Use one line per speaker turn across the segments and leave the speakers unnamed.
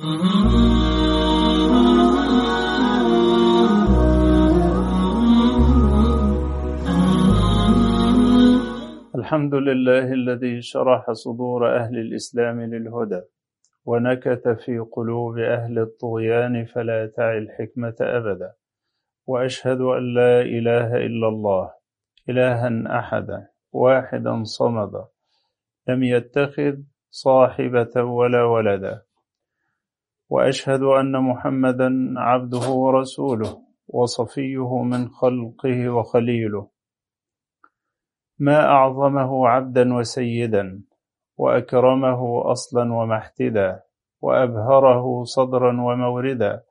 الحمد لله الذي شرح صدور أهل الإسلام للهدى ونكت في قلوب أهل الطغيان فلا تعي الحكمة أبدا وأشهد أن لا إله إلا الله إلها أحدا واحدا صمدا لم يتخذ صاحبة ولا ولدا. وأشهد أن محمدا عبده ورسوله وصفيه من خلقه وخليله. ما أعظمه عبدا وسيدا وأكرمه أصلا ومحتدا وأبهره صدرا وموردا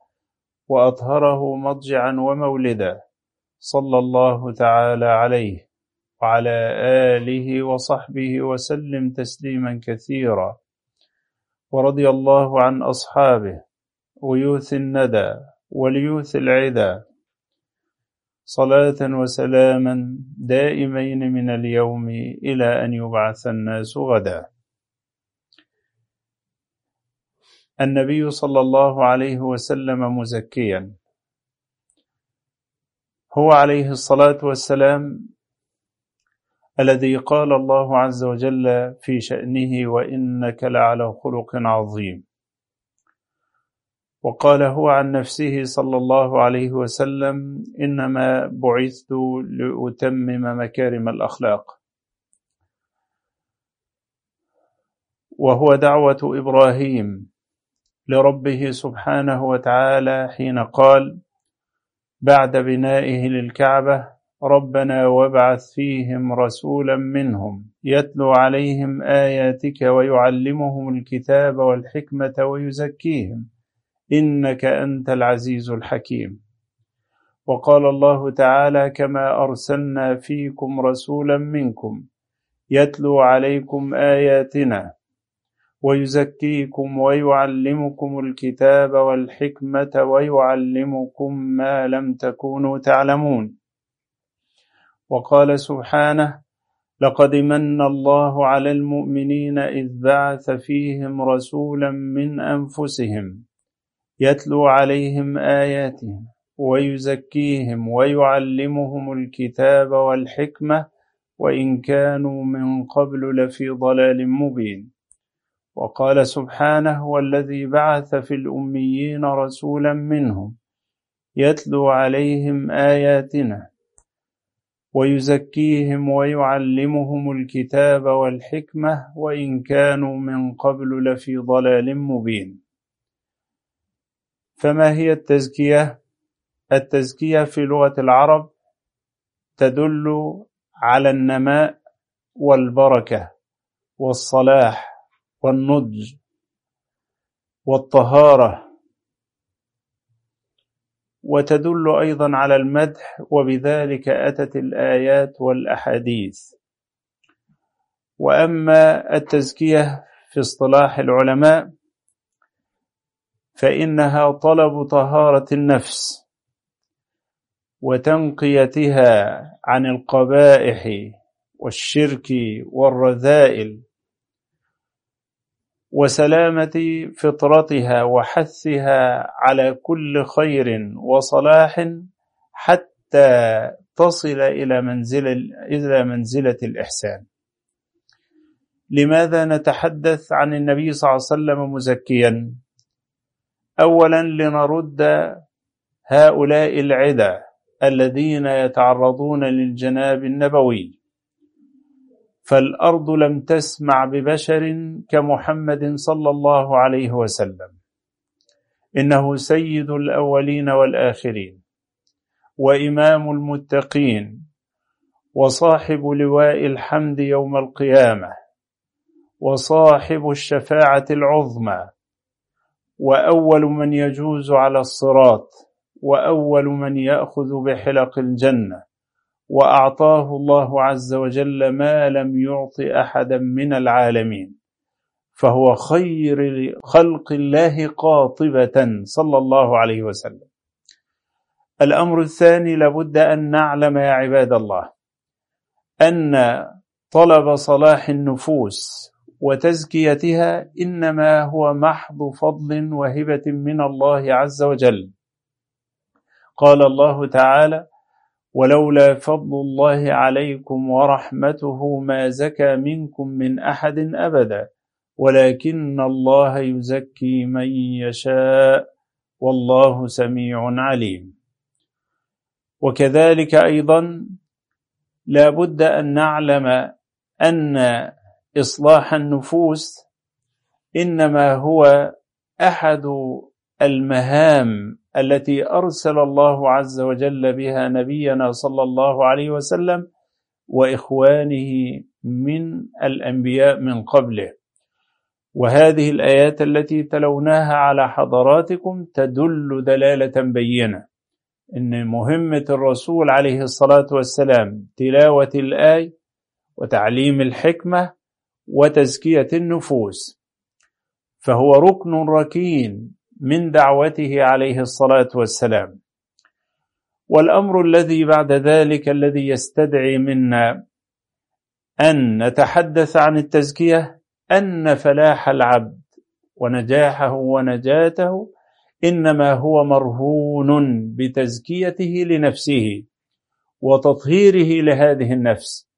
وأطهره مضجعا ومولدا صلى الله تعالى عليه وعلى آله وصحبه وسلم تسليما كثيرا. ورضي الله عن أصحابه ويوث الندى وليوث العدا صلاة وسلاما دائمين من اليوم إلى أن يبعث الناس غدا. النبي صلى الله عليه وسلم مزكيا. هو عليه الصلاة والسلام الذي قال الله عز وجل في شأنه وإنك لعلى خلق عظيم. وقال هو عن نفسه صلى الله عليه وسلم إنما بعثت لأتمم مكارم الأخلاق. وهو دعوة إبراهيم لربه سبحانه وتعالى حين قال بعد بنائه للكعبة ربنا وابعث فيهم رسولا منهم يتلو عليهم آياتك ويعلمهم الكتاب والحكمة ويزكيهم. إنك أنت العزيز الحكيم. وقال الله تعالى كما أرسلنا فيكم رسولا منكم يتلو عليكم آياتنا ويزكيكم ويعلمكم الكتاب والحكمة ويعلمكم ما لم تكونوا تعلمون. وقال سبحانه لقد من الله على المؤمنين إذ بعث فيهم رسولا من أنفسهم يتلو عليهم آياته ويزكيهم ويعلمهم الكتاب والحكمة وإن كانوا من قبل لفي ضلال مبين. وقال سبحانه والذي بعث في الأميين رسولا منهم يتلو عليهم آياتنا ويزكيهم ويعلمهم الكتاب والحكمة وإن كانوا من قبل لفي ضلال مبين فما هي التزكية؟ التزكية في لغة العرب تدل على النماء والبركة والصلاح والنضج والطهارة وتدل أيضا على المدح وبذلك أتت الآيات والأحاديث. وأما التزكية في اصطلاح العلماء فإنها طلب طهارة النفس وتنقيتها عن القبائح والشرك والرذائل وسلامة فطرتها وحثها على كل خير وصلاح حتى تصل إلى منزلة إلى منزلة الإحسان. لماذا نتحدث عن النبي صلى الله عليه وسلم مزكيا؟ أولا لنرد هؤلاء العدى الذين يتعرضون للجناب النبوي. فالأرض لم تسمع ببشر كمحمد صلى الله عليه وسلم. إنه سيد الأولين والآخرين وإمام المتقين وصاحب لواء الحمد يوم القيامة وصاحب الشفاعة العظمى وأول من يجوز على الصراط وأول من يأخذ بحلق الجنة. وأعطاه الله عز وجل ما لم يعط أحدا من العالمين. فهو خير خلق الله قاطبة صلى الله عليه وسلم. الأمر الثاني لابد أن نعلم يا عباد الله أن طلب صلاح النفوس وتزكيتها إنما هو محض فضل وهبة من الله عز وجل. قال الله تعالى ولولا فضل الله عليكم ورحمته ما زكى منكم من أحد أبدا ولكن الله يزكي من يشاء والله سميع عليم. وكذلك أيضا لا بد أن نعلم أن إصلاح النفوس إنما هو أحد المهام التي أرسل الله عز وجل بها نبينا صلى الله عليه وسلم وإخوانه من الأنبياء من قبله. وهذه الآيات التي تلوناها على حضراتكم تدل دلالة بينة. إن مهمة الرسول عليه الصلاة والسلام تلاوة الآي وتعليم الحكمة وتزكية النفوس. فهو ركن ركين من دعوته عليه الصلاة والسلام. والأمر الذي بعد ذلك الذي يستدعي منا أن نتحدث عن التزكية أن فلاح العبد ونجاحه ونجاته إنما هو مرهون بتزكيته لنفسه وتطهيره لهذه النفس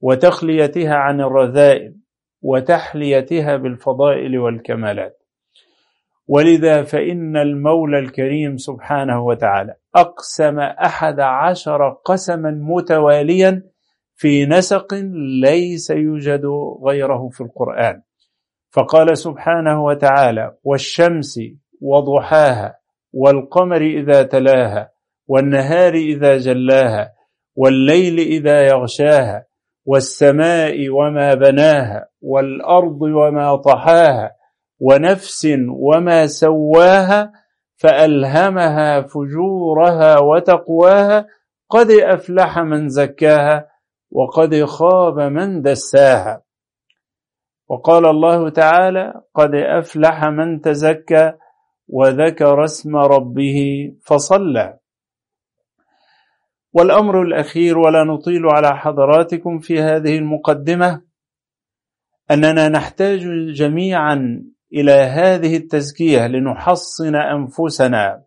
وتخليتها عن الرذائل وتحليتها بالفضائل والكمالات. ولذا فإن المولى الكريم سبحانه وتعالى أقسم أحد عشر قسما متواليا في نسق ليس يوجد غيره في القرآن. فقال سبحانه وتعالى والشمس وضحاها والقمر إذا تلاها والنهار إذا جلاها والليل إذا يغشاها والسماء وما بناها والأرض وما طحاها ونفس وما سواها فألهمها فجورها وتقواها قد أفلح من زكاها وقد خاب من دساها. وقال الله تعالى قد أفلح من تزكى وذكر اسم ربه فصلى. والأمر الأخير ولا نطيل على حضراتكم في هذه المقدمة أننا نحتاج جميعا إلى هذه التزكية لنحصن أنفسنا.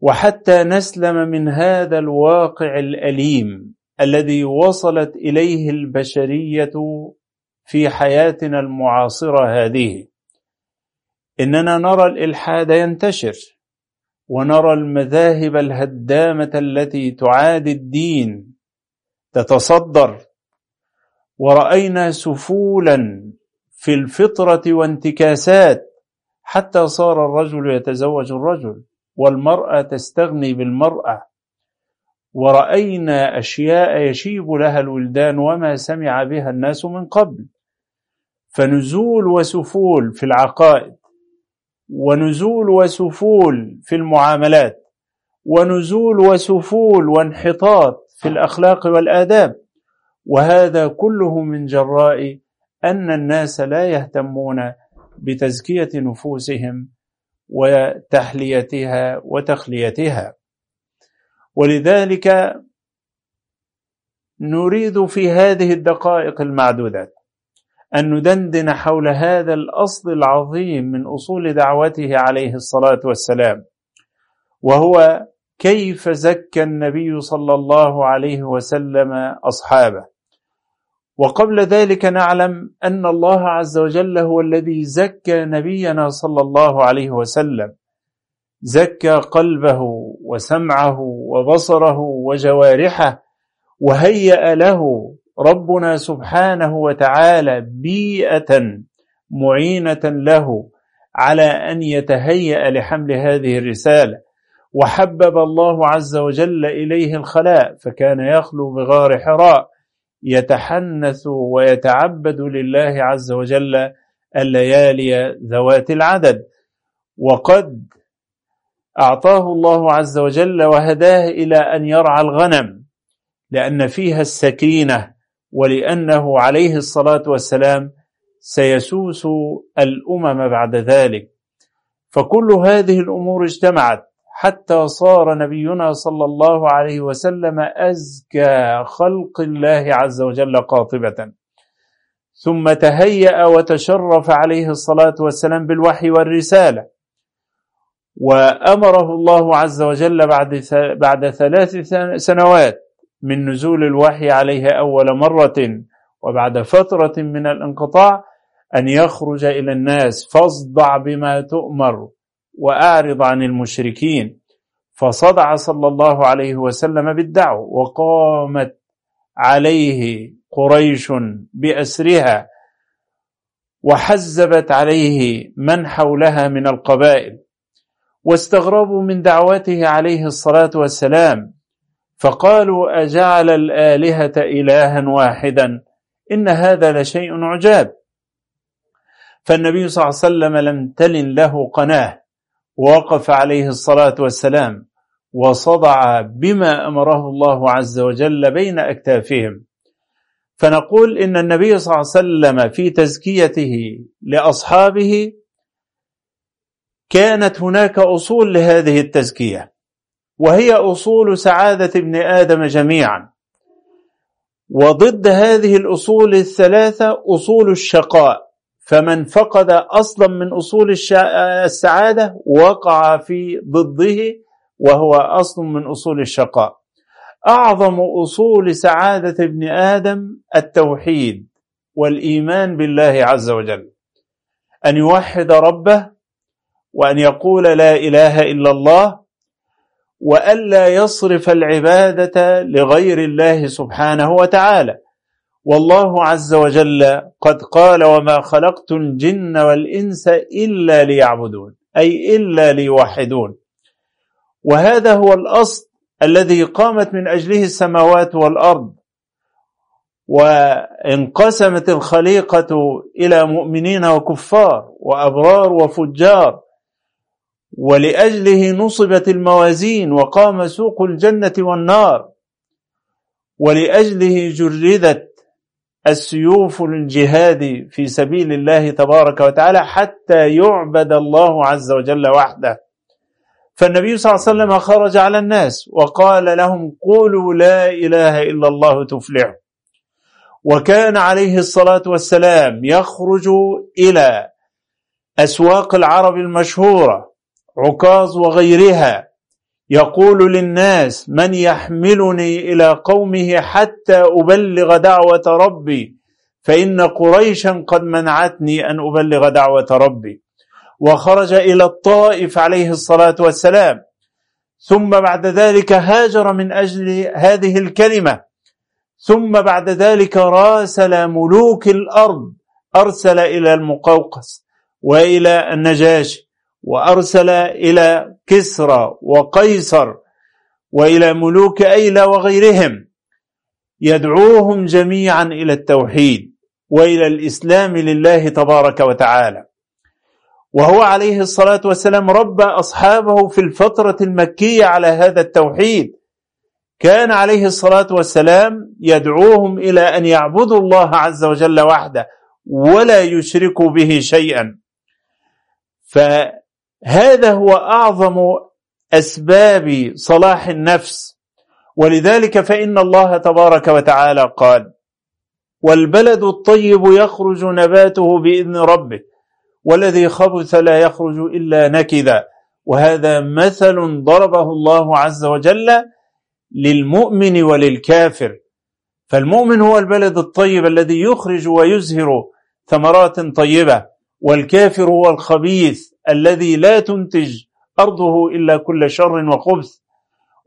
وحتى نسلم من هذا الواقع الأليم الذي وصلت إليه البشرية في حياتنا المعاصرة هذه. إننا نرى الإلحاد ينتشر ونرى المذاهب الهدامة التي تعادي الدين تتصدر. ورأينا سفولا في الفطرة وانتكاسات حتى صار الرجل يتزوج الرجل والمرأة تستغني بالمرأة. ورأينا أشياء يشيب لها الولدان وما سمع بها الناس من قبل. فنزول وسفول في العقائد ونزول وسفول في المعاملات ونزول وسفول وانحطاط في الأخلاق والآداب. وهذا كله من جراء أن الناس لا يهتمون بتزكية نفوسهم وتحليتها وتخليتها. ولذلك نريد في هذه الدقائق المعدودات أن ندندن حول هذا الأصل العظيم من أصول دعوته عليه الصلاة والسلام وهو كيف زكى النبي صلى الله عليه وسلم أصحابه. وقبل ذلك نعلم أن الله عز وجل هو الذي زكى نبينا صلى الله عليه وسلم. زكى قلبه وسمعه وبصره وجوارحه وهيأ له ربنا سبحانه وتعالى بيئة معينة له على أن يتهيأ لحمل هذه الرسالة. وحبب الله عز وجل إليه الخلاء فكان يخلو بغار حراء. يتحنث ويتعبد لله عز وجل الليالي ذوات العدد. وقد أعطاه الله عز وجل وهداه إلى أن يرعى الغنم لأن فيها السكينة ولأنه عليه الصلاة والسلام سيسوس الأمم بعد ذلك. فكل هذه الأمور اجتمعت حتى صار نبينا صلى الله عليه وسلم أزكى خلق الله عز وجل قاطبة. ثم تهيأ وتشرف عليه الصلاة والسلام بالوحي والرسالة. وأمره الله عز وجل بعد بعد ثلاث سنوات من نزول الوحي عليه أول مرة وبعد فترة من الانقطاع أن يخرج إلى الناس فاصدع بما تؤمر. وأعرض عن المشركين. فصدع صلى الله عليه وسلم بالدعوة وقامت عليه قريش بأسرها وحزبت عليه من حولها من القبائل واستغربوا من دعوته عليه الصلاة والسلام فقالوا أجعل الآلهة إلها واحدا إن هذا لشيء عجاب. فالنبي صلى الله عليه وسلم لم تلن له قناة. وقف عليه الصلاة والسلام وصدع بما أمره الله عز وجل بين أكتافهم. فنقول إن النبي صلى الله عليه وسلم في تزكيته لأصحابه كانت هناك أصول لهذه التزكية وهي أصول سعادة ابن آدم جميعا. وضد هذه الأصول الثلاثة أصول الشقاء فمن فقد أصلا من أصول السعادة وقع في ضده وهو أصل من أصول الشقاء. أعظم أصول سعادة ابن آدم التوحيد والإيمان بالله عز وجل. أن يوحد ربه وأن يقول لا إله إلا الله وألا يصرف العبادة لغير الله سبحانه وتعالى. والله عز وجل قد قال وما خلقت الجن والإنس إلا ليعبدون أي إلا ليوحدون. وهذا هو الأصل الذي قامت من أجله السماوات والأرض. وانقسمت الخليقة إلى مؤمنين وكفار وأبرار وفجار. ولأجله نصبت الموازين وقام سوق الجنة والنار. ولأجله جردت السيوف الجهاد في سبيل الله تبارك وتعالى حتى يعبد الله عز وجل وحده. فالنبي صلى الله عليه وسلم خرج على الناس وقال لهم قولوا لا إله إلا الله تفلحوا. وكان عليه الصلاة والسلام يخرج إلى أسواق العرب المشهورة عكاظ وغيرها يقول للناس من يحملني إلى قومه حتى أبلغ دعوة ربي فإن قريشا قد منعتني أن أبلغ دعوة ربي. وخرج إلى الطائف عليه الصلاة والسلام. ثم بعد ذلك هاجر من أجل هذه الكلمة. ثم بعد ذلك راسل ملوك الأرض أرسل إلى المقوقس وإلى النجاشي. وأرسل إلى كسرى وقيصر وإلى ملوك أيلى وغيرهم يدعوهم جميعا إلى التوحيد وإلى الإسلام لله تبارك وتعالى. وهو عليه الصلاة والسلام ربى أصحابه في الفترة المكية على هذا التوحيد. كان عليه الصلاة والسلام يدعوهم إلى أن يعبدوا الله عز وجل وحده ولا يشركوا به شيئا. فهذا هو أعظم أسباب صلاح النفس. ولذلك فإن الله تبارك وتعالى قال والبلد الطيب يخرج نباته بإذن ربه والذي خبث لا يخرج إلا نكذا وهذا مثل ضربه الله عز وجل للمؤمن وللكافر. فالمؤمن هو البلد الطيب الذي يخرج ويزهر ثمرات طيبة والكافر هو الخبيث. الذي لا تنتج أرضه إلا كل شر وخبث.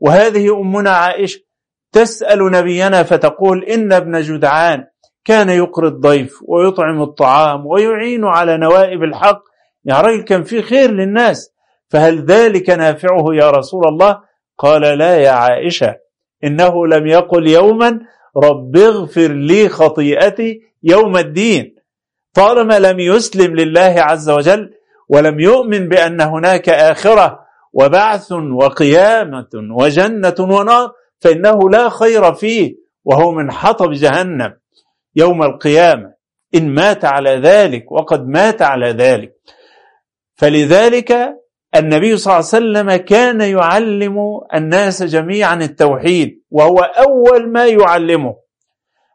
وهذه أمنا عائشة تسأل نبينا فتقول إن ابن جدعان كان يقري الضيف ويطعم الطعام ويعين على نوائب الحق. يا رجل كان في خير للناس فهل ذلك نافعه يا رسول الله؟ قال لا يا عائشة إنه لم يقل يوما رب اغفر لي خطيئتي يوم الدين. طالما لم يسلم لله عز وجل ولم يؤمن بأن هناك آخرة وبعث وقيامة وجنة ونار فإنه لا خير فيه وهو من حطب جهنم يوم القيامة. إن مات على ذلك وقد مات على ذلك. فلذلك النبي صلى الله عليه وسلم كان يعلم الناس جميعا التوحيد وهو أول ما يعلمه.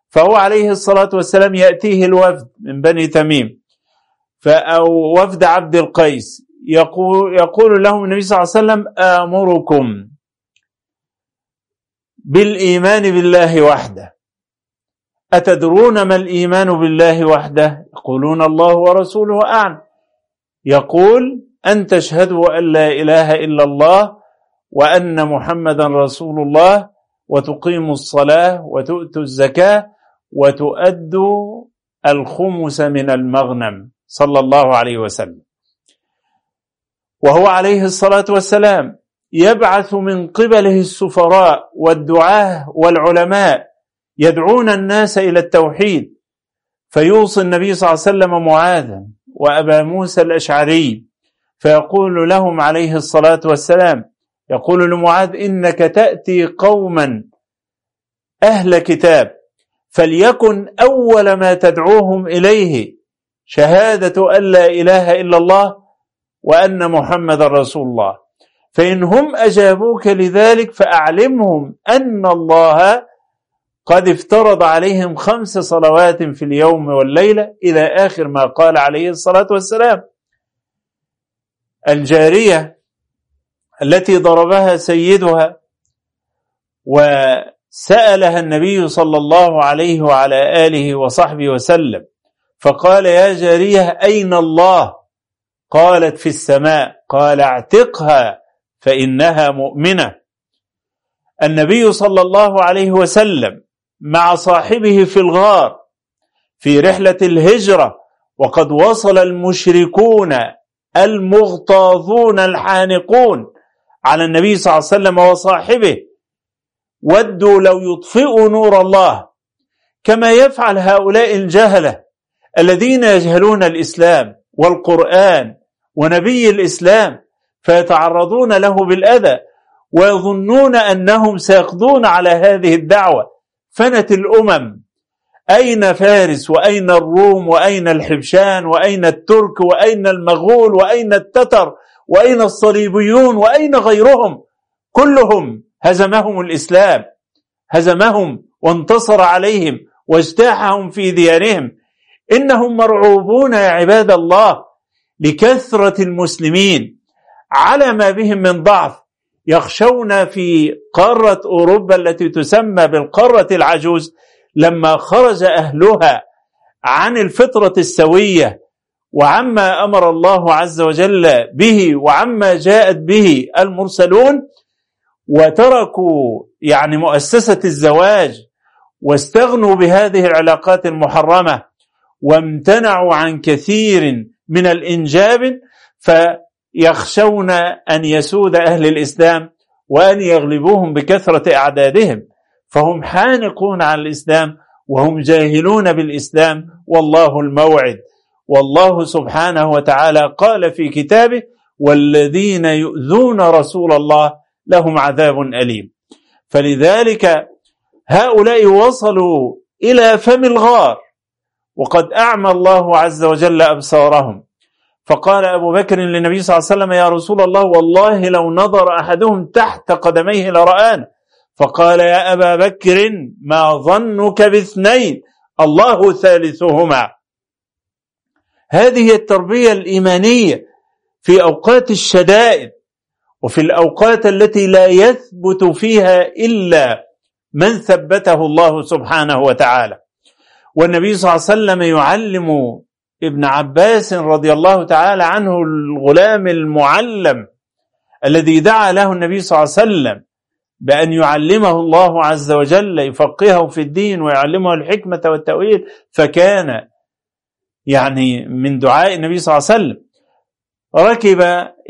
فهو عليه الصلاة والسلام يأتيه الوفد من بني تميم. أو وفد عبد القيس يقول, يقول لهم النبي صلى الله عليه وسلم آمركم بالإيمان بالله وحده. أتدرون ما الإيمان بالله وحده؟ يقولون الله ورسوله أعلم. يقول أن تشهدوا أن لا إله إلا الله وأن محمدا رسول الله وتقيموا الصلاة وتؤتوا الزكاة وتؤدوا الخمس من المغنم. صلى الله عليه وسلم. وهو عليه الصلاة والسلام يبعث من قبله السفراء والدعاة والعلماء يدعون الناس إلى التوحيد. فيوصي النبي صلى الله عليه وسلم معاذا وأبا موسى الأشعري فيقول لهم عليه الصلاة والسلام يقول لمعاذ إنك تأتي قوما أهل كتاب فليكن أول ما تدعوهم إليه. شهادة أن لا إله إلا الله وأن محمد رسول الله. فإن هم أجابوك لذلك فأعلمهم أن الله قد افترض عليهم خمس صلوات في اليوم والليلة إلى آخر ما قال عليه الصلاة والسلام. الجارية التي ضربها سيدها وسألها النبي صلى الله عليه وعلى آله وصحبه وسلم فقال يا جارية أين الله؟ قالت في السماء. قال اعتقها فإنها مؤمنة. النبي صلى الله عليه وسلم مع صاحبه في الغار في رحلة الهجرة وقد وصل المشركون المغتاظون الحانقون على النبي صلى الله عليه وسلم وصاحبه. ودوا لو يطفئوا نور الله. كما يفعل هؤلاء الجهلة. الذين يجهلون الإسلام والقرآن ونبي الإسلام فيتعرضون له بالأذى ويظنون أنهم سيقضون على هذه الدعوة. فنت الأمم أين فارس وأين الروم وأين الحبشان وأين الترك وأين المغول وأين التتر وأين الصليبيون وأين غيرهم؟ كلهم هزمهم الإسلام هزمهم وانتصر عليهم واجتاحهم في ديارهم. إنهم مرعوبون يا عباد الله لكثرة المسلمين. على ما بهم من ضعف يخشون في قارة أوروبا التي تسمى بالقارة العجوز لما خرج أهلها عن الفطرة السوية وعما أمر الله عز وجل به وعما جاءت به المرسلون وتركوا يعني مؤسسة الزواج واستغنوا بهذه العلاقات المحرمة. وامتنعوا عن كثير من الإنجاب فيخشون أن يسود أهل الإسلام وأن يغلبوهم بكثرة أعدادهم. فهم حانقون عن الإسلام وهم جاهلون بالإسلام. والله الموعد. والله سبحانه وتعالى قال في كتابه والذين يؤذون رسول الله لهم عذاب أليم. فلذلك هؤلاء وصلوا إلى فم الغار. وقد أعمى الله عز وجل أبصارهم. فقال أبو بكر للنبي صلى الله عليه وسلم يا رسول الله والله لو نظر أحدهم تحت قدميه لرآن فقال يا أبا بكر ما ظنك باثنين؟ الله ثالثهما. هذه التربية الإيمانية في أوقات الشدائد وفي الأوقات التي لا يثبت فيها إلا من ثبته الله سبحانه وتعالى. والنبي صلى الله عليه وسلم يعلم ابن عباس رضي الله تعالى عنه الغلام المعلم الذي دعا له النبي صلى الله عليه وسلم بأن يعلمه الله عز وجل يفقهه في الدين ويعلمه الحكمة والتأويل فكان يعني من دعاء النبي صلى الله عليه وسلم. ركب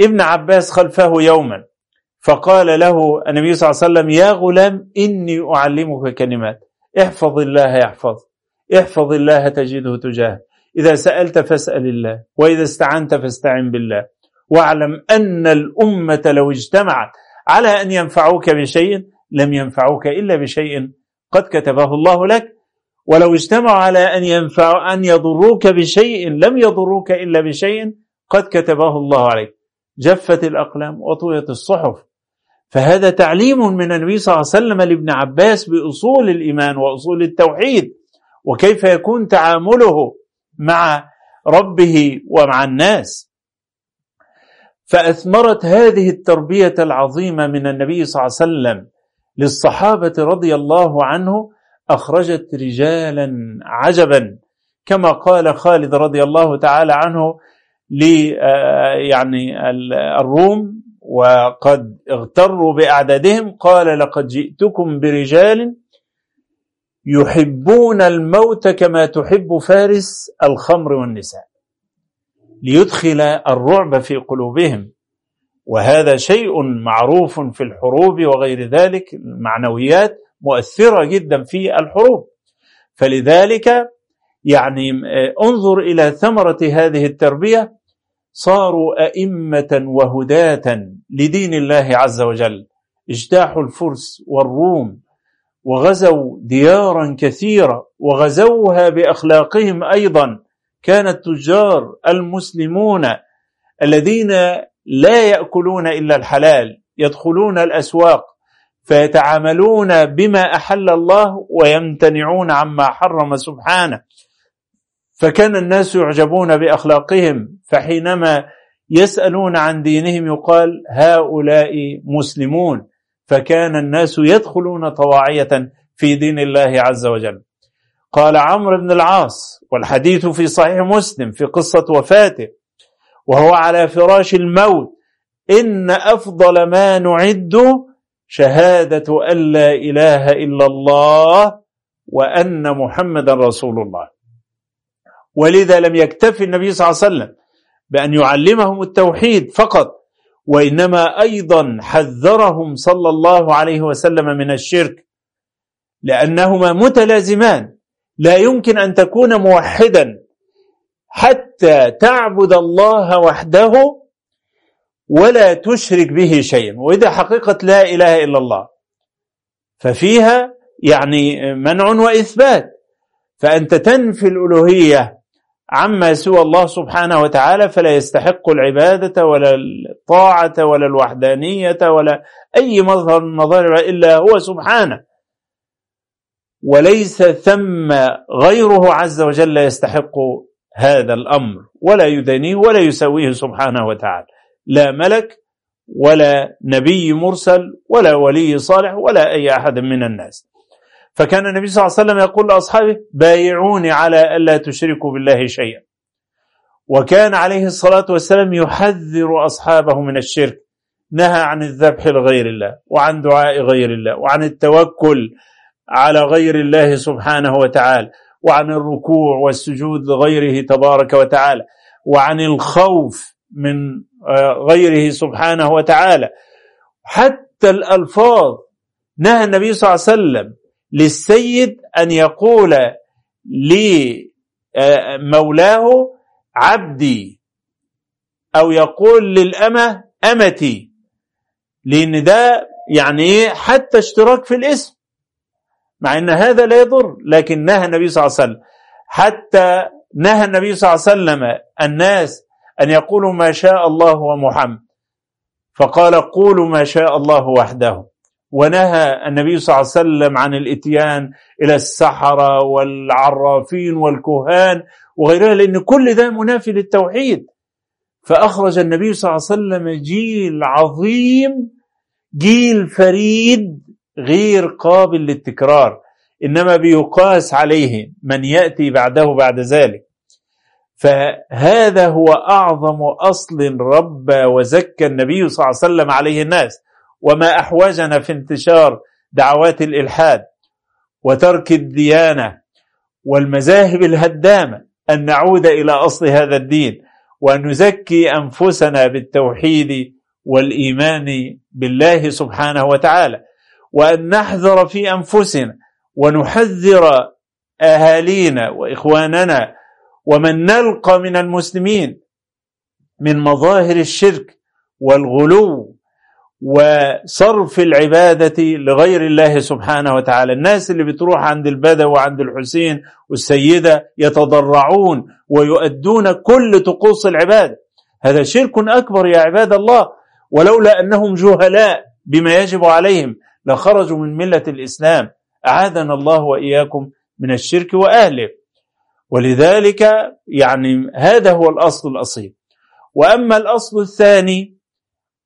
ابن عباس خلفه يوما فقال له النبي صلى الله عليه وسلم يا غلام إني أعلمك كلمات احفظ الله يحفظ احفظ الله تجده تجاه إذا سألت فاسأل الله وإذا استعنت فاستعن بالله. واعلم أن الأمة لو اجتمعت على أن ينفعوك بشيء لم ينفعوك إلا بشيء قد كتبه الله لك. ولو اجتمعوا على أن ينفع أن يضروك بشيء لم يضروك إلا بشيء قد كتبه الله عليك. جفت الأقلام وطويت الصحف. فهذا تعليم من النبي صلى الله عليه وسلم لابن عباس بأصول الإيمان وأصول التوحيد. وكيف يكون تعامله مع ربه ومع الناس. فأثمرت هذه التربية العظيمة من النبي صلى الله عليه وسلم للصحابة رضي الله عنه أخرجت رجالا عجبا كما قال خالد رضي الله تعالى عنه ل يعني الروم وقد اغتروا بأعدادهم قال لقد جئتكم برجال يحبون الموت كما تحب فارس الخمر والنساء. ليدخل الرعب في قلوبهم. وهذا شيء معروف في الحروب وغير ذلك المعنويات مؤثرة جدا في الحروب. فلذلك يعني انظر إلى ثمرة هذه التربية. صاروا أئمة وهداة لدين الله عز وجل. اجتاحوا الفرس والروم. وغزوا ديارا كثيرة وغزوها بأخلاقهم أيضا. كان التجار المسلمون الذين لا يأكلون إلا الحلال يدخلون الأسواق فيتعاملون بما أحل الله ويمتنعون عما حرم سبحانه. فكان الناس يعجبون بأخلاقهم فحينما يسألون عن دينهم يقال هؤلاء مسلمون. فكان الناس يدخلون طواعية في دين الله عز وجل. قال عمرو بن العاص والحديث في صحيح مسلم في قصة وفاته وهو على فراش الموت إن أفضل ما نعد شهادة أن لا إله إلا الله وأن محمدا رسول الله. ولذا لم يكتفي النبي صلى الله عليه وسلم بأن يعلمهم التوحيد فقط وإنما أيضا حذرهم صلى الله عليه وسلم من الشرك لأنهما متلازمان لا يمكن أن تكون موحدا. حتى تعبد الله وحده ولا تشرك به شيئا. وإذا حقيقة لا إله إلا الله ففيها يعني منع وإثبات. فأنت تنفي الألوهية عما سوى الله سبحانه وتعالى فلا يستحق العبادة ولا الطاعة ولا الوحدانية ولا أي مظهر من مظاهر إلا هو سبحانه. وليس ثم غيره عز وجل يستحق هذا الأمر ولا يدنيه ولا يسويه سبحانه وتعالى. لا ملك ولا نبي مرسل ولا ولي صالح ولا أي أحد من الناس. فكان النبي صلى الله عليه وسلم يقول لأصحابه بايعوني على ألا تشركوا بالله شيئا. وكان عليه الصلاة والسلام يحذر أصحابه من الشرك. نهى عن الذبح لغير الله وعن دعاء غير الله وعن التوكل على غير الله سبحانه وتعالى وعن الركوع والسجود لغيره تبارك وتعالى وعن الخوف من آه، غيره سبحانه وتعالى. حتى الألفاظ نهى النبي صلى الله عليه وسلم للسيد أن يقول لمولاه عبدي أو يقول للأمة أمتي. لأن ده يعني إيه؟ حتى اشتراك في الاسم. مع أن هذا لا يضر لكن نهى النبي صلى الله عليه وسلم. حتى نهى النبي صلى الله عليه وسلم الناس أن يقولوا ما شاء الله ومحمد. فقال قولوا ما شاء الله وحده. ونهى النبي صلى الله عليه وسلم عن الإتيان إلى السحرة والعرافين والكهان وغيرها لأن كل ده منافي للتوحيد. فأخرج النبي صلى الله عليه وسلم جيل عظيم جيل فريد غير قابل للتكرار إنما بيقاس عليه من يأتي بعده بعد ذلك. فهذا هو أعظم أصل ربى وزكى النبي صلى الله عليه وسلم عليه الناس. وما أحوجنا في انتشار دعوات الإلحاد وترك الديانة والمذاهب الهدامة أن نعود إلى أصل هذا الدين وأن نزكي أنفسنا بالتوحيد والإيمان بالله سبحانه وتعالى وأن نحذر في أنفسنا ونحذر أهالينا وإخواننا ومن نلقى من المسلمين من مظاهر الشرك والغلو وصرف العبادة لغير الله سبحانه وتعالى. الناس اللي بتروح عند البدو وعند الحسين والسيدة يتضرعون ويؤدون كل طقوس العبادة. هذا شرك أكبر يا عباد الله. ولولا أنهم جهلاء بما يجب عليهم لخرجوا من ملة الإسلام. أعاذنا الله وإياكم من الشرك وأهله. ولذلك يعني هذا هو الأصل الأصيل. وأما الأصل الثاني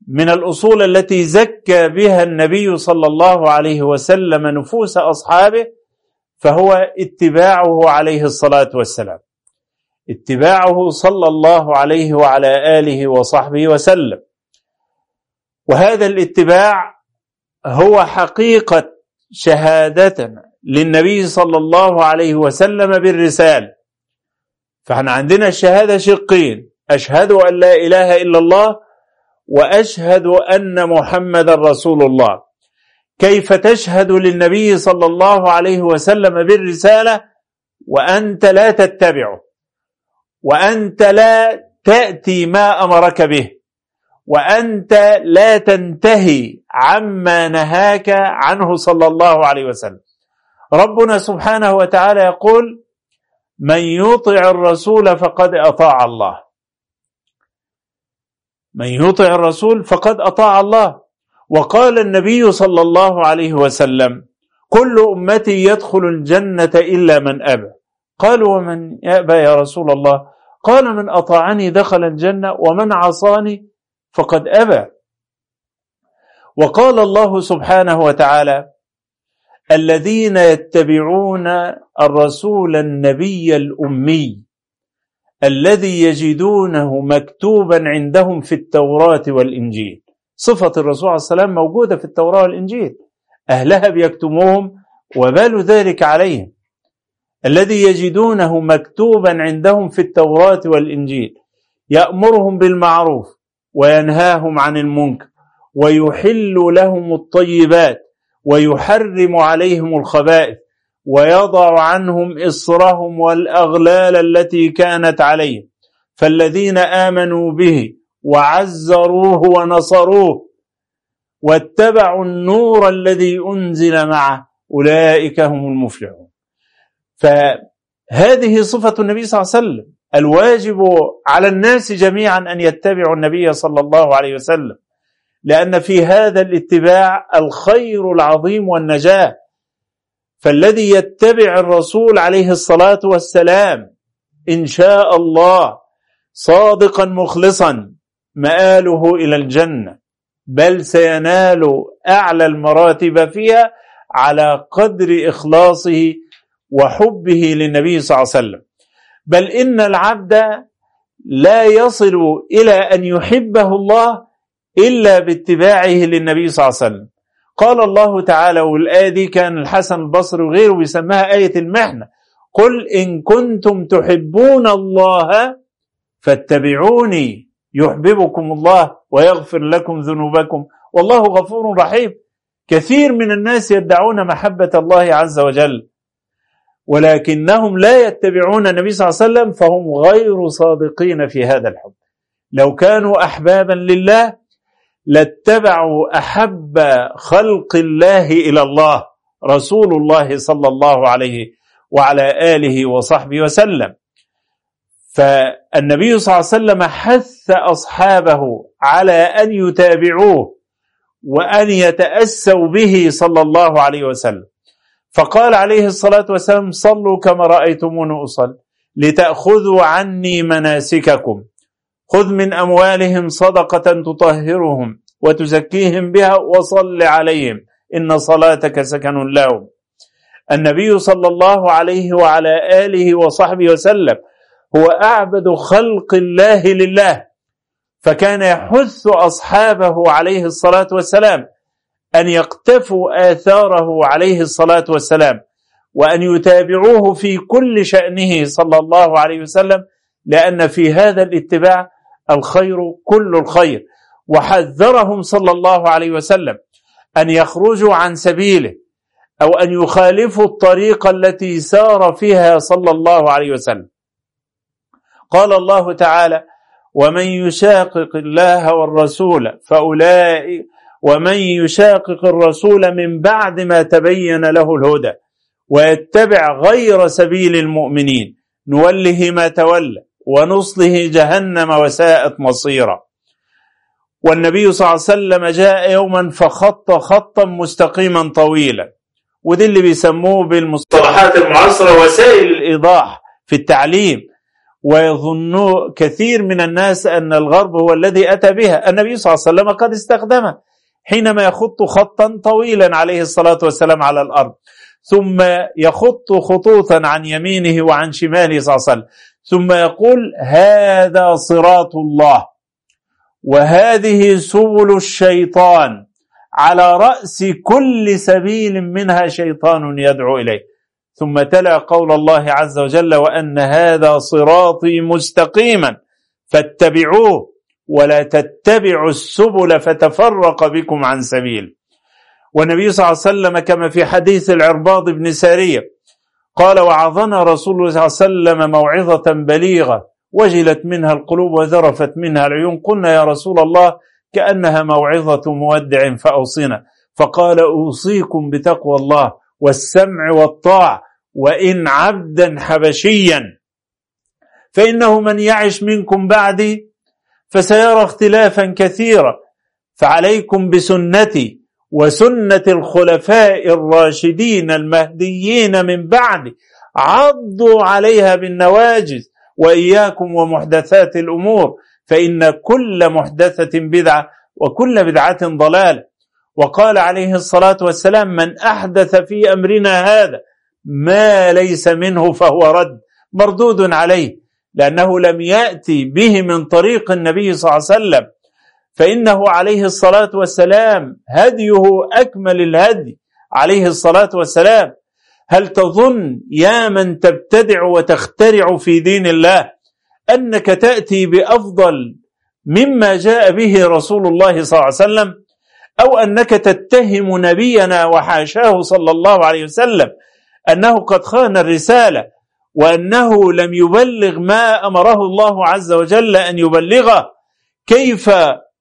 من الأصول التي زكى بها النبي صلى الله عليه وسلم نفوس أصحابه فهو اتباعه عليه الصلاة والسلام. اتباعه صلى الله عليه وعلى آله وصحبه وسلم. وهذا الاتباع هو حقيقة شهادة للنبي صلى الله عليه وسلم بالرسالة. فاحنا عندنا الشهادة شقين أشهد أن لا إله إلا الله وأشهد أن محمد رسول الله. كيف تشهد للنبي صلى الله عليه وسلم بالرسالة؟ وأنت لا تتبعه. وأنت لا تأتي ما أمرك به. وأنت لا تنتهي عما نهاك عنه صلى الله عليه وسلم. ربنا سبحانه وتعالى يقول من يطع الرسول فقد أطاع الله. من يطع الرسول فقد أطاع الله. وقال النبي صلى الله عليه وسلم كل أمتي يدخل الجنة إلا من أبى. قالوا ومن يأبى يا رسول الله؟ قال من أطاعني دخل الجنة ومن عصاني فقد أبى. وقال الله سبحانه وتعالى الذين يتبعون الرسول النبي الأمي. الذي يجدونه مكتوبا عندهم في التوراة والإنجيل. صفة الرسول عليه السلام موجودة في التوراة والإنجيل. أهلها بيكتموهم وبال ذلك عليهم. الذي يجدونه مكتوبا عندهم في التوراة والإنجيل. يأمرهم بالمعروف وينهاهم عن المنكر. ويحل لهم الطيبات. ويحرم عليهم الخبائث. ويضع عنهم إصرهم والأغلال التي كانت عليهم فالذين آمنوا به وعزروه ونصروه واتبعوا النور الذي أنزل معه أولئك هم المفلحون. فهذه صفة النبي صلى الله عليه وسلم الواجب على الناس جميعا أن يتبعوا النبي صلى الله عليه وسلم لأن في هذا الاتباع الخير العظيم والنجاة. فالذي يتبع الرسول عليه الصلاة والسلام إن شاء الله صادقا مخلصا مآله إلى الجنة بل سينال أعلى المراتب فيها على قدر إخلاصه وحبه للنبي صلى الله عليه وسلم. بل إن العبد لا يصل إلى أن يحبه الله إلا باتباعه للنبي صلى الله عليه وسلم. قال الله تعالى والآية دي كان الحسن البصري وغيره بيسماها آية المحنة. قل إن كنتم تحبون الله فاتبعوني يحببكم الله ويغفر لكم ذنوبكم. والله غفور رحيم. كثير من الناس يدعون محبة الله عز وجل ولكنهم لا يتبعون النبي صلى الله عليه وسلم فهم غير صادقين في هذا الحب. لو كانوا أحبابا لله لاتبعوا أحب خلق الله إلى الله رسول الله صلى الله عليه وعلى آله وصحبه وسلم. فالنبي صلى الله عليه وسلم حث أصحابه على أن يتابعوه وأن يتأسوا به صلى الله عليه وسلم. فقال عليه الصلاة والسلام صلوا كما رأيتمون أصل لتأخذوا عني مناسككم. خذ من أموالهم صدقة تطهرهم وتزكيهم بها وصل عليهم. إن صلاتك سكن لهم. النبي صلى الله عليه وعلى آله وصحبه وسلم هو أعبد خلق الله لله فكان يحث أصحابه عليه الصلاة والسلام أن يقتفوا آثاره عليه الصلاة والسلام وأن يتابعوه في كل شأنه صلى الله عليه وسلم لأن في هذا الاتباع الخير كل الخير. وحذرهم صلى الله عليه وسلم أن يخرجوا عن سبيله أو أن يخالفوا الطريقة التي سار فيها صلى الله عليه وسلم. قال الله تعالى ومن يشاقق الله والرسول فأولئك ومن يشاقق الرسول من بعد ما تبين له الهدى ويتبع غير سبيل المؤمنين نوله ما تولى ونصله جهنم وساءت مصيرا. والنبي صلى الله عليه وسلم جاء يوما فخط خطا مستقيما طويلا. ودي اللي بيسموه بالمصطلحات المعاصرة وسائل الإيضاح في التعليم. ويظن كثير من الناس أن الغرب هو الذي أتى بها. النبي صلى الله عليه وسلم قد استخدمه حينما يخط خطا طويلا عليه الصلاة والسلام على الأرض. ثم يخط خطوطا عن يمينه وعن شماله صلى الله عليه وسلم. ثم يقول هذا صراط الله. وهذه سبل الشيطان. على رأس كل سبيل منها شيطان يدعو إليه. ثم تلا قول الله عز وجل وأن هذا صراطي مستقيما. فاتبعوه ولا تتبعوا السبل فتفرق بكم عن سبيل. والنبي صلى الله عليه وسلم كما في حديث العرباض بن سارية. قال وعظنا رسول الله صلى الله عليه وسلم موعظة بليغة وجلت منها القلوب وذرفت منها العيون. قلنا يا رسول الله كأنها موعظة مودع فأوصينا. فقال أوصيكم بتقوى الله والسمع والطاعة وإن عبدا حبشيا. فإنه من يعش منكم بعدي فسيرى اختلافا كثيرا فعليكم بسنتي وسنة الخلفاء الراشدين المهديين من بعدي عضوا عليها بالنواجز وإياكم ومحدثات الأمور فإن كل محدثة بدعة وكل بدعة ضلال وقال عليه الصلاة والسلام من أحدث في أمرنا هذا ما ليس منه فهو رد مردود عليه لأنه لم يأتي به من طريق النبي صلى الله عليه وسلم. فإنه عليه الصلاة والسلام هديه أكمل الهدي. عليه الصلاة والسلام. هل تظن يا من تبتدع وتخترع في دين الله أنك تأتي بأفضل مما جاء به رسول الله صلى الله عليه وسلم؟ أو أنك تتهم نبينا وحاشاه صلى الله عليه وسلم أنه قد خان الرسالة وأنه لم يبلغ ما أمره الله عز وجل أن يبلغه؟ كيف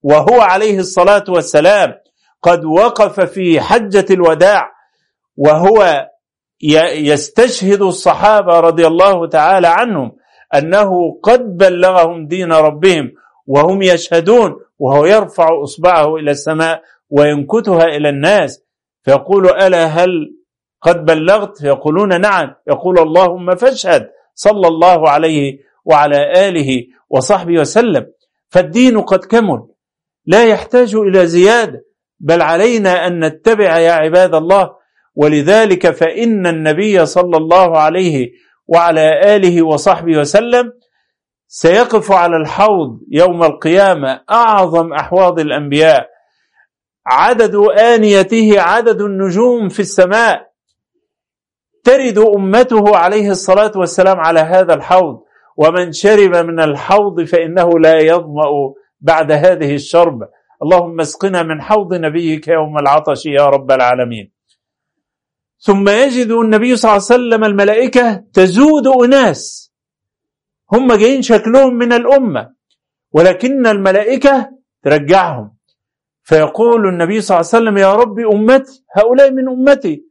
وهو عليه الصلاة والسلام قد وقف في حجة الوداع وهو يستشهد الصحابة رضي الله تعالى عنهم أنه قد بلغهم دين ربهم وهم يشهدون وهو يرفع إصبعه إلى السماء وينكتها إلى الناس. فيقول ألا هل قد بلغت؟ فيقولون نعم. يقول اللهم فاشهد صلى الله عليه وعلى آله وصحبه وسلم. فالدين قد كمل. لا يحتاج إلى زيادة بل علينا أن نتبع يا عباد الله. ولذلك فإن النبي صلى الله عليه وعلى آله وصحبه وسلم سيقف على الحوض يوم القيامة أعظم أحواض الأنبياء. عدد آنيته عدد النجوم في السماء. ترد أمته عليه الصلاة والسلام على هذا الحوض. ومن شرب من الحوض فإنه لا يظمأ بعد هذه الشرب. اللهم اسقنا من حوض نبيك يوم العطش يا رب العالمين. ثم يجد النبي صلى الله عليه وسلم الملائكة تزود أناس. هم جايين شكلهم من الأمة. ولكن الملائكة ترجعهم. فيقول النبي صلى الله عليه وسلم يا رب أمتي هؤلاء من أمتي.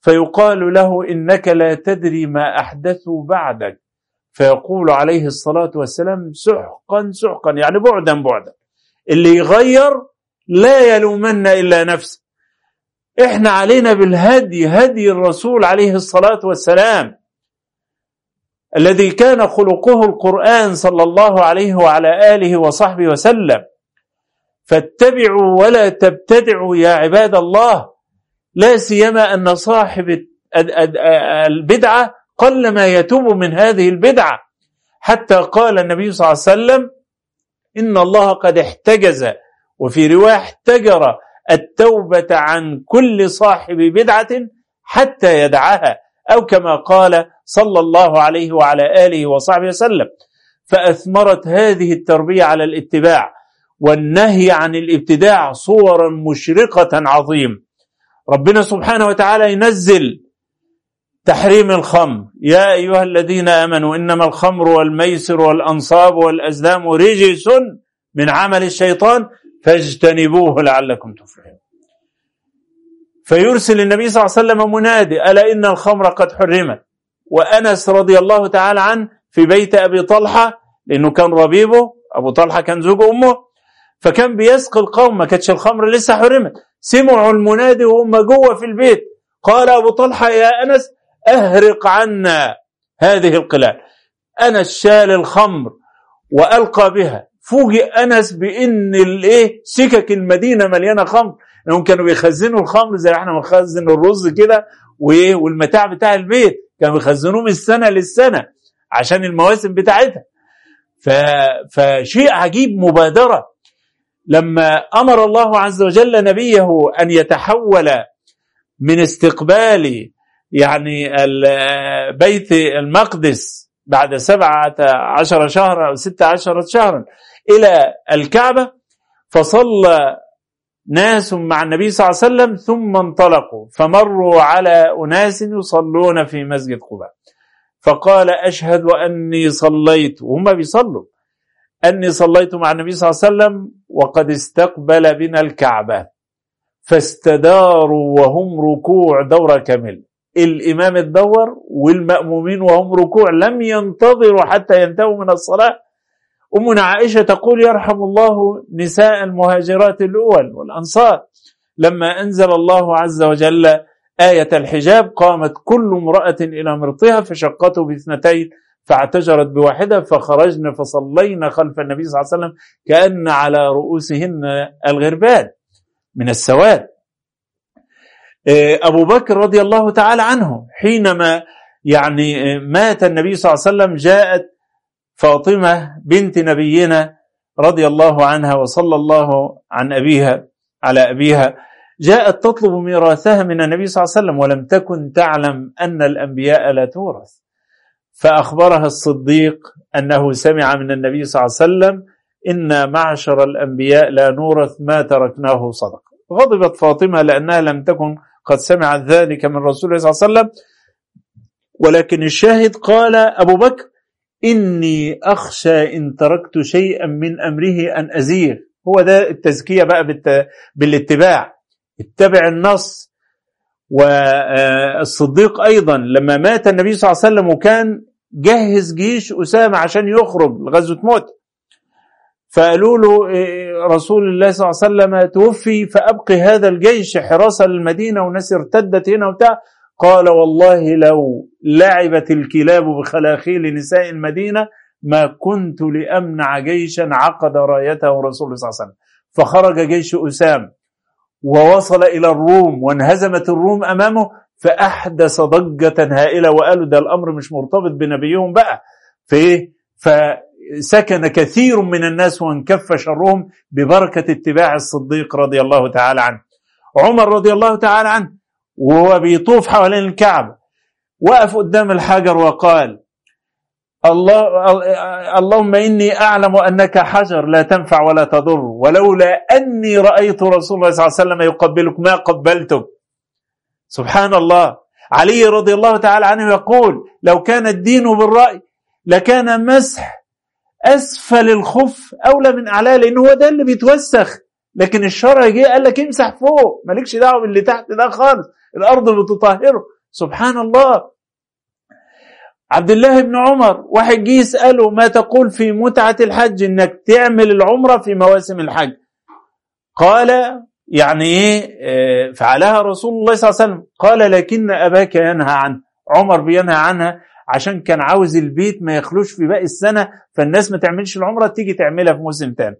فيقال له إنك لا تدري ما أحدثوا بعدك. فيقول عليه الصلاة والسلام سحقا سحقا يعني بعدا بعدا. اللي يغير لا يلومن إلا نفسه. إحنا علينا بالهدي هدي الرسول عليه الصلاة والسلام. الذي كان خلقه القرآن صلى الله عليه وعلى آله وصحبه وسلم. فاتبعوا ولا تبتدعوا يا عباد الله. لا سيما أن صاحب البدعة قل ما يتوب من هذه البدعة. حتى قال النبي صلى الله عليه وسلم إن الله قد احتجز وفي رواية احتجر التوبة عن كل صاحب بدعة حتى يدعها أو كما قال صلى الله عليه وعلى آله وصحبه وسلم. فأثمرت هذه التربية على الاتباع والنهي عن الابتداع صورا مشرقة عظيم. ربنا سبحانه وتعالى ينزل تحريم الخمر. يا أيها الذين آمنوا إنما الخمر والميسر والأنصاب والأزلام رجس من عمل الشيطان فاجتنبوه لعلكم تفلحون. فيرسل النبي صلى الله عليه وسلم منادي ألا إن الخمر قد حرمت؟ وأنس رضي الله تعالى عنه في بيت أبي طلحة لأنه كان ربيبه أبو طلحة كان زوج أمه. فكان بيسقي القوم ما كانتش الخمر لسه حرمت. سمعوا المنادي وهم جوه في البيت. قال أبو طلحة يا أنس أهرق عنا هذه القلال. أنس شال الخمر وألقى بها. فوجئ أنس بإن الإيه؟ سكك المدينة مليانة خمر. لأنهم كانوا بيخزنوا الخمر زي إحنا بنخزن الرز كده وإيه؟ والمتاع بتاع البيت. كانوا بيخزنوه من السنة للسنة عشان المواسم بتاعتها. فشيء عجيب مبادرة. لما أمر الله عز وجل نبيه أن يتحول من استقبال يعني بيت المقدس بعد سبعة عشر شهرا أو ستة عشر شهرا إلى الكعبة فصلى ناس مع النبي صلى الله عليه وسلم ثم انطلقوا فمروا على أناس يصلون في مسجد قباء. فقال أشهد أني صليت وهم بيصلوا. أني صليت مع النبي صلى الله عليه وسلم وقد استقبل بنا الكعبة فاستداروا وهم ركوع دورة كامل. الإمام الدور والمأمومين وهم ركوع لم ينتظروا حتى ينتهوا من الصلاة. أمنا عائشة تقول يرحم الله نساء المهاجرات الأول والأنصار. لما أنزل الله عز وجل آية الحجاب قامت كل امرأة إلى مرطها فشقته باثنتين فاعتجرت بواحدة فخرجن فصلينا خلف النبي صلى الله عليه وسلم كأن على رؤوسهن الغربان من السواد. أبو بكر رضي الله تعالى عنه حينما يعني مات النبي صلى الله عليه وسلم جاءت فاطمة بنت نبينا رضي الله عنها وصلى الله عن أبيها على أبيها. جاءت تطلب ميراثها من النبي صلى الله عليه وسلم ولم تكن تعلم أن الأنبياء لا تورث. فأخبرها الصديق أنه سمع من النبي صلى الله عليه وسلم إن معشر الأنبياء لا نورث ما تركناه صدق غضبت فاطمة لأنها لم تكن قد سمعت ذلك من رسول الله صلى الله عليه وسلم. ولكن الشاهد قال أبو بكر إني أخشى إن تركت شيئا من أمره أن أزيغ. هو ده التزكية بقى بالاتباع. اتبع النص. والصديق أيضا لما مات النبي صلى الله عليه وسلم وكان جهز جيش أسامة عشان يخرج لغزوة موت. فقالوا له رسول الله صلى الله عليه وسلم توفي فأبقي هذا الجيش حراسة للمدينة وناس ارتدت هنا وبتاع. قال والله لو لعبت الكلاب بخلاخيل نساء المدينة ما كنت لأمنع جيشا عقد رايته رسول الله صلى الله عليه وسلم. فخرج جيش أسام ووصل إلى الروم وانهزمت الروم أمامه فأحدث ضجة هائلة وقالوا ده الأمر مش مرتبط بنبيهم بقى. فإيه؟ فسكن كثير من الناس وانكف شرهم ببركة اتباع الصديق رضي الله تعالى عنه. عمر رضي الله تعالى عنه وهو بيطوف حوالين الكعبة وقف قدام الحجر وقال الله اللهم إني أعلم أنك حجر لا تنفع ولا تضر ولولا أني رأيت رسول الله صلى الله عليه وسلم يقبلك ما قبلتك. سبحان الله علي رضي الله تعالى عنه يقول لو كان الدين بالرأي لكان مسح أسفل الخف أولى من أعلاه لأن هو ده اللي بيتوسخ. لكن الشرع جه قال لك امسح فوق مالكش دعوة باللي تحت ده خالص الأرض بتطهره. سبحان الله. عبد الله بن عمر واحد جه يسأله ما تقول في متعة الحج إنك تعمل العمرة في مواسم الحج؟ قال يعني إيه فعلها رسول الله صلى الله عليه وسلم. قال لكن أباك ينهى عنه. عمر بينهى عنها. عشان كان عاوز البيت ما يخلوش في باقي السنة فالناس ما تعملش العمرة تيجي تعملها في موسم تاني.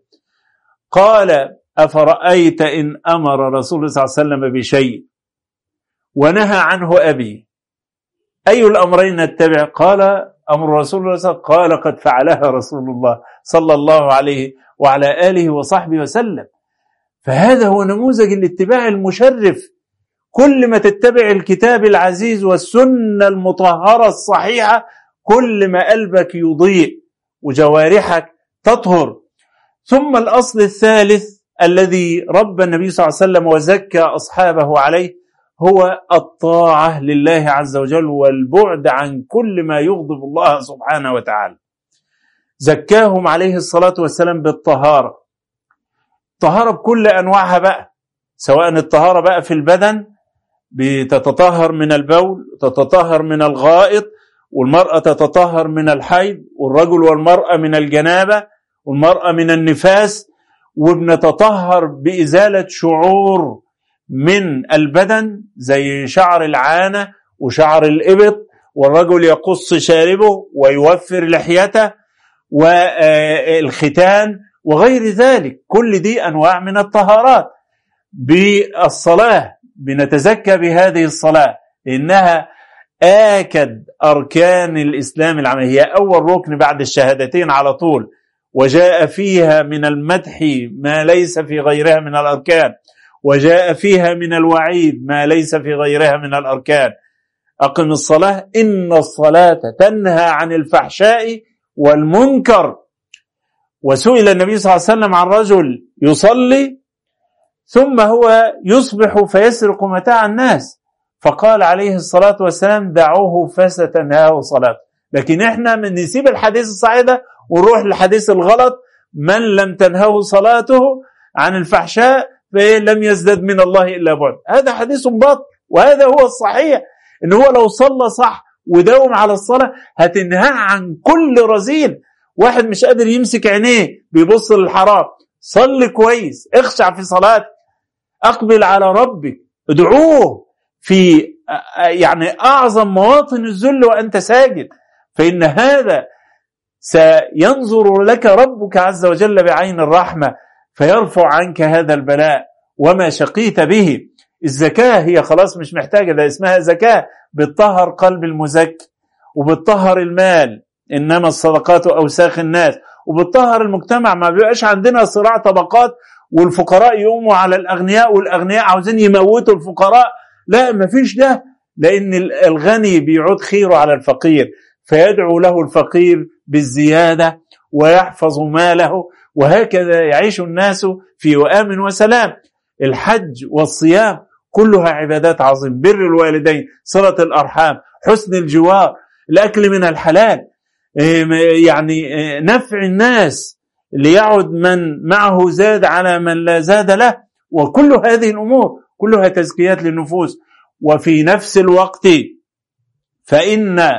قال أفرأيت إن أمر رسول الله صلى الله عليه وسلم بشيء؟ ونهى عنه أبي. أي الأمرين نتبع؟ قال أمر رسول الله صلى الله عليه وسلم. قال قد فعلها رسول الله صلى الله عليه وعلى آله وصحبه وسلم. فهذا هو نموذج الاتباع المشرف. كل ما تتبع الكتاب العزيز والسنة المطهرة الصحيحة كل ما قلبك يضيء وجوارحك تطهر. ثم الأصل الثالث الذي رب النبي صلى الله عليه وسلم وزكى أصحابه عليه هو الطاعة لله عز وجل والبعد عن كل ما يغضب الله سبحانه وتعالى. زكاهم عليه الصلاة والسلام بالطهارة. الطهارة بكل أنواعها بقى سواء الطهارة بقى في البدن بتتطهر من البول تتطهر من الغائط والمرأة تتطهر من الحيض والرجل والمرأة من الجنابة والمرأة من النفاس وبنتطهر بإزالة شعور من البدن زي شعر العانة وشعر الإبط والرجل يقص شاربه ويوفر لحيته والختان وغير ذلك. كل دي أنواع من الطهارات. بالصلاة بنتزكى بهذه الصلاة إنها آكد أركان الإسلام العملي هي أول ركن بعد الشهادتين على طول وجاء فيها من المدح ما ليس في غيرها من الأركان وجاء فيها من الوعيد ما ليس في غيرها من الأركان. أقم الصلاة إن الصلاة تنهى عن الفحشاء والمنكر. وسئل النبي صلى الله عليه وسلم عن رجل يصلي ثم هو يصبح فيسرق متاع الناس. فقال عليه الصلاة والسلام دعوه فستنهاه صلاة لكن إحنا من نسيب الحديث الصحيح ده ونروح للحديث الغلط. من لم تنهه صلاته عن الفحشاء لم يزدد من الله إلا بعد. هذا حديث باطل وهذا هو الصحيح. إن هو لو صلى صح وداوم على الصلاة هتنهى عن كل رزيل. واحد مش قادر يمسك عينيه بيبص للحرام. صلي كويس اخشع في صلاتك أقبل على ربك ادعوه في يعني أعظم مواطن الذل وأنت ساجد. فإن هذا سينظر لك ربك عز وجل بعين الرحمة فيرفع عنك هذا البلاء وما شقيت به. الزكاة هي خلاص مش محتاجة ده اسمها زكاة. بتطهر قلب المزكي وبتطهر المال. إنما الصدقات أوساخ الناس. وبتطهر المجتمع. ما بيبقاش عندنا صراع طبقات. والفقراء يقوموا على الأغنياء والأغنياء عاوزين يموتوا الفقراء. لا ما فيش ده لأن الغني بيعود خيره على الفقير فيدعو له الفقير بالزيادة ويحفظ ماله وهكذا يعيش الناس في وآم وسلام. الحج والصيام كلها عبادات عظيمة بر الوالدين صلة الأرحام حسن الجوار الأكل من الحلال. يعني نفع الناس. ليعد من معه زاد على من لا زاد له. وكل هذه الأمور كلها تزكيات للنفوس. وفي نفس الوقت فإن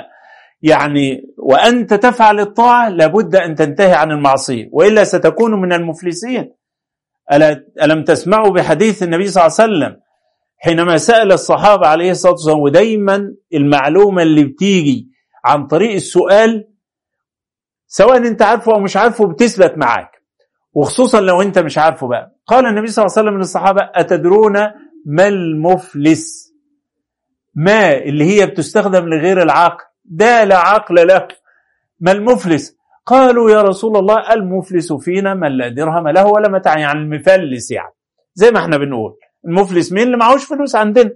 يعني وأنت تفعل الطاعة لابد أن تنتهي عن المعصية. وإلا ستكون من المفلسين. ألم تسمعوا بحديث النبي صلى الله عليه وسلم؟ حينما سأل الصحابة عليه الصلاة والسلام ودايما المعلومة اللي بتيجي عن طريق السؤال سواء انت عارفه أو مش عارفه بتثبت معاك. وخصوصا لو انت مش عارفه بقى. قال النبي صلى الله عليه وسلم للصحابة أتدرون ما المفلس؟ ما اللي هي بتستخدم لغير العقل ده لا عقل له. ما المفلس؟ قالوا يا رسول الله المفلس فينا من لا درهم له ولا متاع. يعني المفلس يعني. زي ما إحنا بنقول. المفلس مين؟ اللي معهوش فلوس عندنا.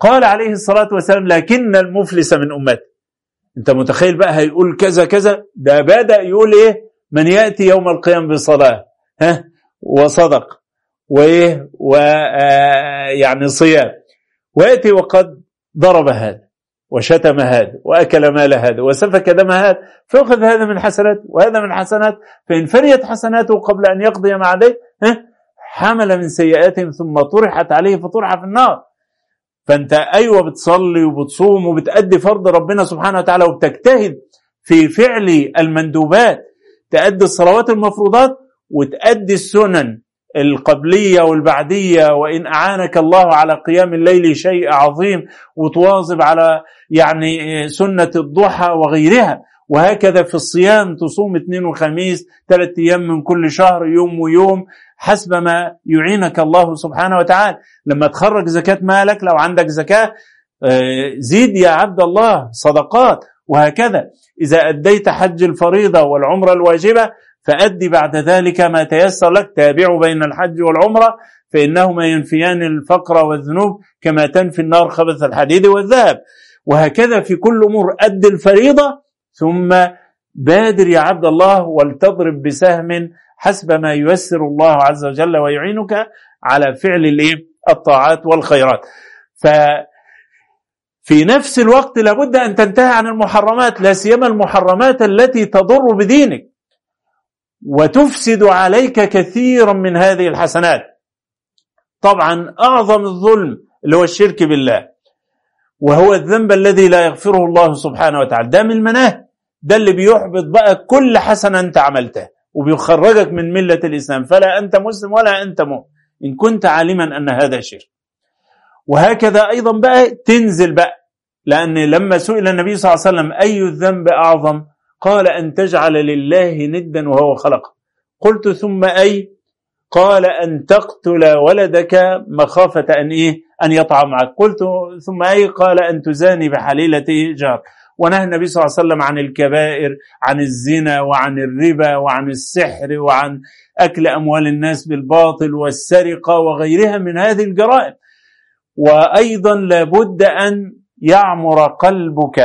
قال عليه الصلاة والسلام لكن المفلس من أمتي. انت متخيل بقى هيقول كذا كذا؟ ده بدأ يقول إيه؟ من يأتي يوم القيامة بصلاة. ها؟ وصدق. وإيه؟ ويعني صيام. ويأتي وقد ضرب هذا وشتم هذا وأكل مال هذا وسفك دم هذا فأخذ هذا من حسنات وهذا من حسنات فإن فريت حسناته قبل أن يقضي ما عليه حمل من سيئاتهم ثم طرحت عليه فطرح في النار. فأنت أيوة بتصلي وبتصوم وبتأدي فرض ربنا سبحانه وتعالى وبتجتهد في فعل المندوبات تأدي الصلوات المفروضات وتأدي السنن القبلية والبعدية وإن أعانك الله على قيام الليل شيء عظيم وتواظب على يعني سنة الضحى وغيرها. وهكذا في الصيام تصوم اثنين وخميس ثلاثة أيام من كل شهر يوم ويوم حسب ما يعينك الله سبحانه وتعالى. لما تخرج زكاة مالك لو عندك زكاة زيد يا عبد الله صدقات. وهكذا. إذا أديت حج الفريضة والعمرة الواجبة فأدي بعد ذلك ما تيسر لك. تابع بين الحج والعمرة فإنهما ينفيان الفقر والذنوب كما تنفي النار خبث الحديد والذهب. وهكذا في كل أمور. أد الفريضة ثم بادر يا عبد الله ولتضرب بسهم حسب ما ييسر الله عز وجل ويعينك على فعل الطاعات والخيرات. ف في نفس الوقت لابد أن تنتهي عن المحرمات لا سيما المحرمات التي تضر بدينك. وتفسد عليك كثيرا من هذه الحسنات. طبعا أعظم الظلم اللي هو الشرك بالله. وهو الذنب الذي لا يغفره الله سبحانه وتعالى. ده من المناهج ده اللي بيحبط بقى كل حسنة أنت عملتها وبيخرجك من ملة الإسلام. فلا أنت مسلم ولا أنت مؤمن. إن كنت عالما أن هذا شرك. وهكذا أيضا بقى تنزل بقى. لأن لما سئل النبي صلى الله عليه وسلم أي الذنب أعظم؟ قال أن تجعل لله ندا وهو خلقه قلت ثم أي؟ قال أن تقتل ولدك مخافة أن إيه؟ أن يطعم معك. قلت ثم أي؟ قال أن تزاني بحليلة جار ونهى النبي صلى الله عليه وسلم عن الكبائر عن الزنا وعن الربا وعن السحر وعن أكل أموال الناس بالباطل والسرقة وغيرها من هذه الجرائم. وأيضا لابد أن يعمر قلبك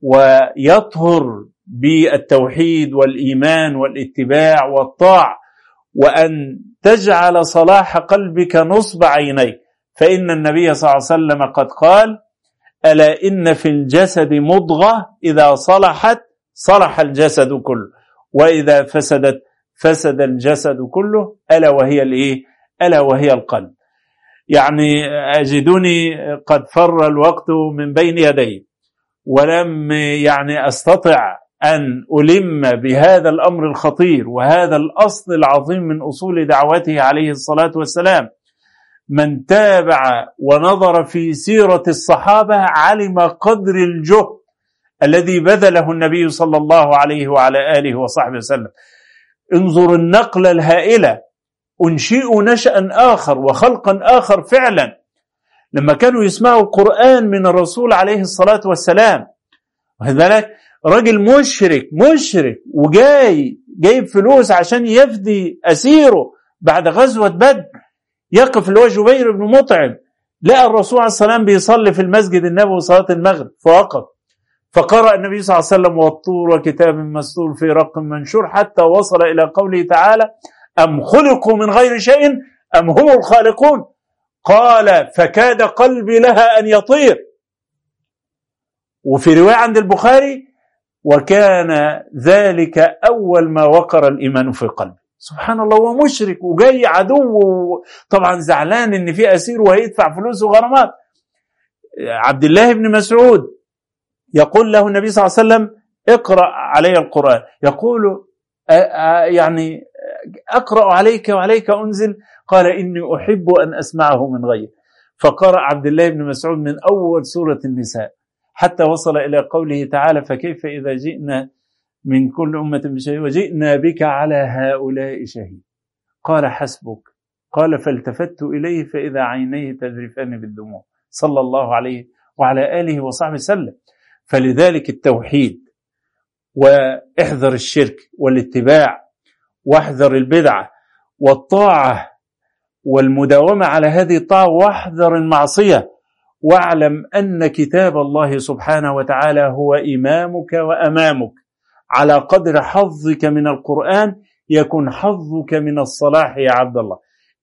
ويطهر بالتوحيد والإيمان والاتباع والطاعة وأن تجعل صلاح قلبك نصب عينيك. فإن النبي صلى الله عليه وسلم قد قال ألا إن في الجسد مضغة؟ إذا صلحت صلح الجسد كله. وإذا فسدت فسد الجسد كله. ألا وهي الإيه؟ ألا وهي القلب. يعني أجدني قد فر الوقت من بين يدي ولم يعني أستطع أن ألم بهذا الأمر الخطير وهذا الأصل العظيم من أصول دعوته عليه الصلاة والسلام. من تابع ونظر في سيرة الصحابة علم قدر الجهد الذي بذله النبي صلى الله عليه وعلى آله وصحبه وسلم. انظر النقلة الهائلة. أنشئوا نشأ آخر وخلقا آخر فعلا. لما كانوا يسمعوا القرآن من الرسول عليه الصلاة والسلام. بالك؟ راجل مشرك مشرك وجاي جايب فلوس عشان يفدي أسيره بعد غزوة بدر. يقف اللي هو جبير بن مطعم لقى الرسول عليه السلام بيصلي في المسجد النبوي صلاة المغرب فوقف. فقرأ النبي صلى الله عليه وسلم والطور وكتاب مسطور في رق منشور حتى وصل إلى قوله تعالى أم خلقوا من غير شيء أم هم الخالقون؟ قال فكاد قلبي لها أن يطير. وفي رواية عند البخاري وكان ذلك أول ما وقر الإيمان في قلبه سبحان الله هو مشرك وجاي عدو طبعا زعلان إن في أسير وهيدفع فلوس وغرامات. عبد الله بن مسعود يقول له النبي صلى الله عليه وسلم اقرأ علي القرآن. يقول يعني اقرأ عليك وعليك أنزل. قال إني أحب أن أسمعه من غير فقرأ عبد الله بن مسعود من أول سورة النساء. حتى وصل إلى قوله تعالى فكيف إذا جئنا من كل أمة بشهيد وجئنا بك على هؤلاء شهيد. قال حسبك. قال فالتفت إليه فإذا عينيه تذرفان بالدموع. صلى الله عليه وعلى آله وصحبه وسلم. فلذلك التوحيد وإحذر الشرك والاتباع واحذر البدعة والطاعة والمداومة على هذه الطاعة واحذر المعصية. واعلم أن كتاب الله سبحانه وتعالى هو إمامك وأمامك. على قدر حظك من القرآن يكون حظك من الصلاح يا عبد الله.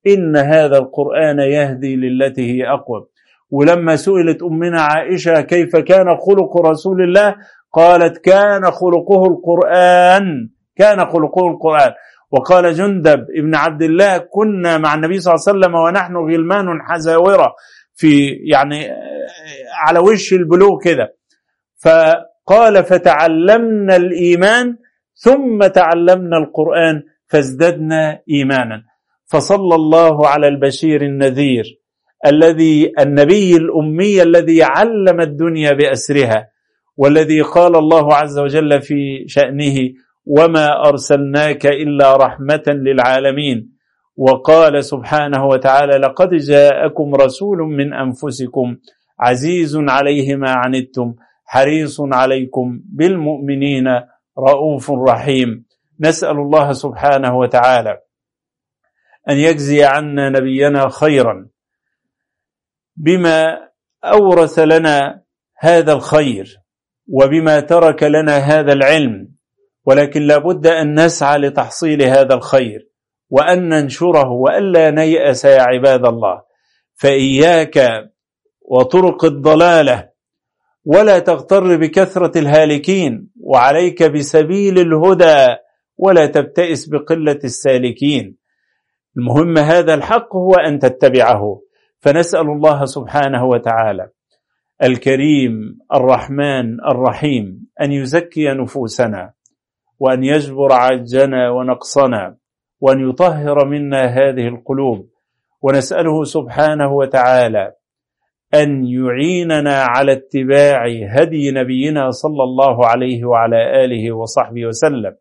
إن هذا القرآن يهدي للتي هي أقوى. ولما سئلت أمنا عائشة كيف كان خلق رسول الله قالت كان خلقه القرآن كان خلقه القرآن. وقال جندب ابن عبد الله كنا مع النبي صلى الله عليه وسلم ونحن غلمان حزاورة في يعني على وش البلوغ كده. ف قال فتعلمنا الإيمان ثم تعلمنا القرآن فازددنا إيمانا. فصلى الله على البشير النذير الذي النبي الأمي الذي علم الدنيا بأسرها والذي قال الله عز وجل في شأنه وما أرسلناك إلا رحمة للعالمين وقال سبحانه وتعالى لقد جاءكم رسول من أنفسكم عزيز عليه ما عنتم حريص عليكم بالمؤمنين رؤوف رحيم. نسأل الله سبحانه وتعالى أن يجزي عنا نبينا خيرا بما أورث لنا هذا الخير وبما ترك لنا هذا العلم ولكن لابد أن نسعى لتحصيل هذا الخير وأن ننشره وألا نيأس يا عباد الله. فإياك وطرق الضلالة ولا تغتر بكثرة الهالكين وعليك بسبيل الهدى ولا تبتئس بقلة السالكين. المهم هذا الحق هو أن تتبعه. فنسأل الله سبحانه وتعالى الكريم الرحمن الرحيم أن يزكي نفوسنا وأن يجبر عجنا ونقصنا وأن يطهر منا هذه القلوب. ونسأله سبحانه وتعالى أن يعيننا على اتباع هدي نبينا صلى الله عليه وعلى آله وصحبه وسلم.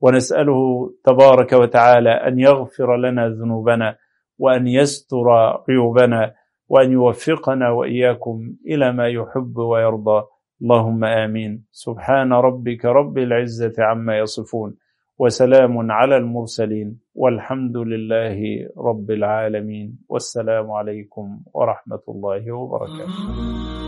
ونسأله تبارك وتعالى أن يغفر لنا ذنوبنا وأن يستر عيوبنا وأن يوفقنا وإياكم إلى ما يحب ويرضى. اللهم آمين. سبحان ربك رب العزة عما يصفون. وسلام على المرسلين والحمد لله رب العالمين والسلام عليكم ورحمة الله وبركاته.